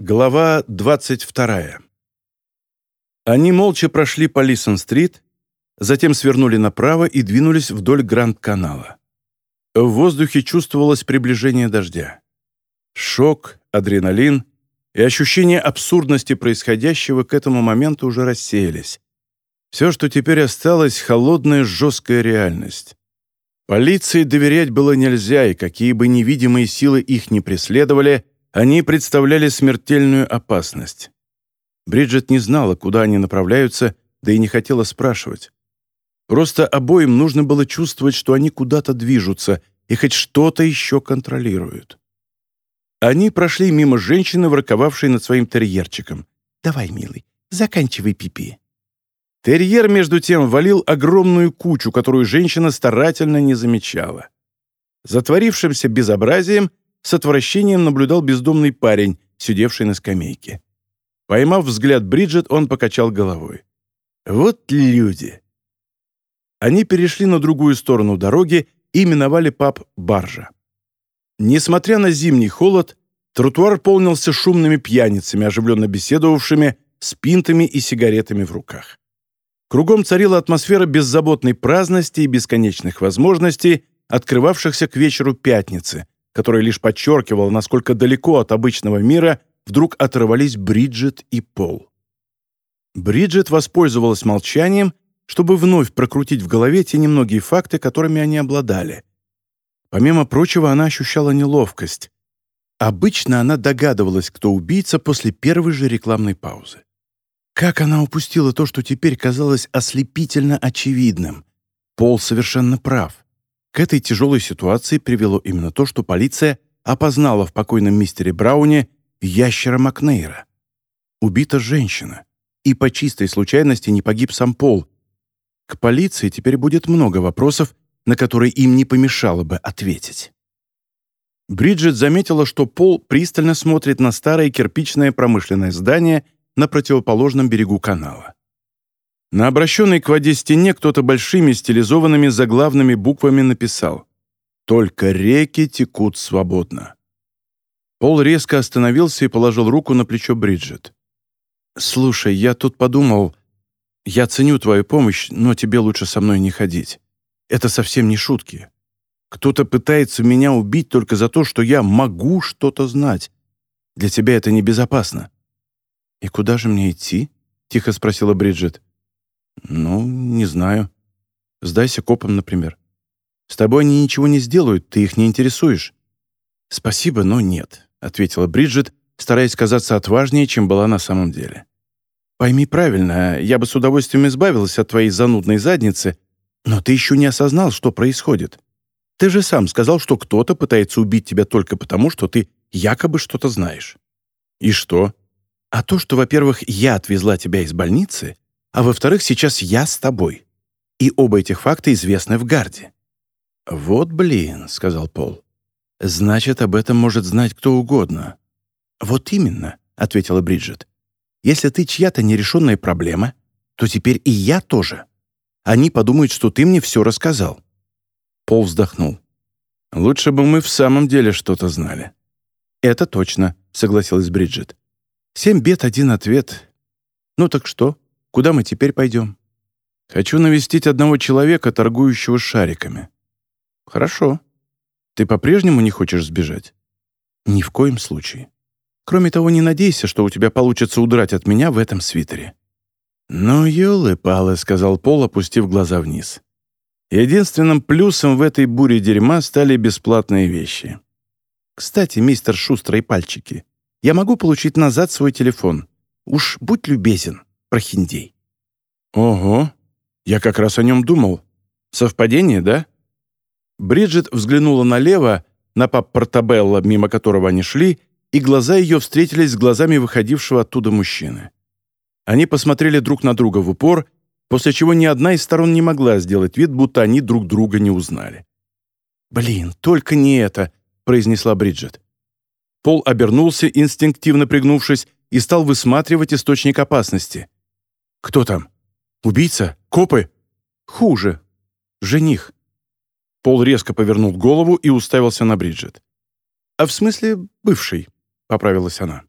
Глава 22. Они молча прошли по Лисон-стрит, затем свернули направо и двинулись вдоль Гранд-канала. В воздухе чувствовалось приближение дождя. Шок, адреналин и ощущение абсурдности происходящего к этому моменту уже рассеялись. Все, что теперь осталось, — холодная жесткая реальность. Полиции доверять было нельзя, и какие бы невидимые силы их не преследовали — они представляли смертельную опасность. Бриджит не знала, куда они направляются, да и не хотела спрашивать. Просто обоим нужно было чувствовать, что они куда-то движутся и хоть что-то еще контролируют. Они прошли мимо женщины, ворковавшей над своим терьерчиком. «Давай, милый, заканчивай пипи». Терьер, между тем, валил огромную кучу, которую женщина старательно не замечала. Затворившимся безобразием с отвращением наблюдал бездомный парень, сидевший на скамейке. Поймав взгляд Бриджит, он покачал головой. «Вот люди!» Они перешли на другую сторону дороги и миновали паб «Баржа». Несмотря на зимний холод, тротуар полнился шумными пьяницами, оживленно беседовавшими, с пинтами и сигаретами в руках. Кругом царила атмосфера беззаботной праздности и бесконечных возможностей, открывавшихся к вечеру пятницы, которая лишь подчеркивала, насколько далеко от обычного мира вдруг оторвались Бриджит и Пол. Бриджит воспользовалась молчанием, чтобы вновь прокрутить в голове те немногие факты, которыми они обладали. Помимо прочего, она ощущала неловкость. Обычно она догадывалась, кто убийца после первой же рекламной паузы. Как она упустила то, что теперь казалось ослепительно очевидным? Пол совершенно прав. К этой тяжелой ситуации привело именно то, что полиция опознала в покойном мистере Брауне ящера Макнейра. Убита женщина. И по чистой случайности не погиб сам Пол. К полиции теперь будет много вопросов, на которые им не помешало бы ответить. Бриджит заметила, что Пол пристально смотрит на старое кирпичное промышленное здание на противоположном берегу канала. На обращенной к воде стене кто-то большими стилизованными заглавными буквами написал «Только реки текут свободно». Пол резко остановился и положил руку на плечо Бриджит. «Слушай, я тут подумал, я ценю твою помощь, но тебе лучше со мной не ходить. Это совсем не шутки. Кто-то пытается меня убить только за то, что я могу что-то знать. Для тебя это небезопасно». «И куда же мне идти?» — тихо спросила Бриджит. «Ну, не знаю. Сдайся копам, например. С тобой они ничего не сделают, ты их не интересуешь». «Спасибо, но нет», — ответила Бриджит, стараясь казаться отважнее, чем была на самом деле. «Пойми правильно, я бы с удовольствием избавилась от твоей занудной задницы, но ты еще не осознал, что происходит. Ты же сам сказал, что кто-то пытается убить тебя только потому, что ты якобы что-то знаешь». «И что?» «А то, что, во-первых, я отвезла тебя из больницы, а во-вторых, сейчас я с тобой. И оба этих факта известны в гарде». «Вот блин», — сказал Пол. «Значит, об этом может знать кто угодно». «Вот именно», — ответила Бриджит. «Если ты чья-то нерешенная проблема, то теперь и я тоже. Они подумают, что ты мне все рассказал». Пол вздохнул. «Лучше бы мы в самом деле что-то знали». «Это точно», — согласилась Бриджит. «Семь бед, один ответ. Ну так что, Куда мы теперь пойдем? Хочу навестить одного человека, торгующего шариками. Хорошо. Ты по-прежнему не хочешь сбежать? Ни в коем случае. Кроме того, не надейся, что у тебя получится удрать от меня в этом свитере. «Ну, елы-палы», — сказал Пол, опустив глаза вниз. Единственным плюсом в этой буре дерьма стали бесплатные вещи. «Кстати, мистер Шустрые пальчики, я могу получить назад свой телефон? Уж будь любезен» прохиндей. «Ого, я как раз о нем думал. Совпадение, да?» Бриджит взглянула налево, на пап Портабелло, мимо которого они шли, и глаза ее встретились с глазами выходившего оттуда мужчины. Они посмотрели друг на друга в упор, после чего ни одна из сторон не могла сделать вид, будто они друг друга не узнали. «Блин, только не это», — произнесла Бриджит. Пол обернулся, инстинктивно пригнувшись, и стал высматривать источник опасности. «Кто там? Убийца? Копы?» «Хуже. Жених». Пол резко повернул голову и уставился на Бриджит. «А в смысле бывший?» — поправилась она.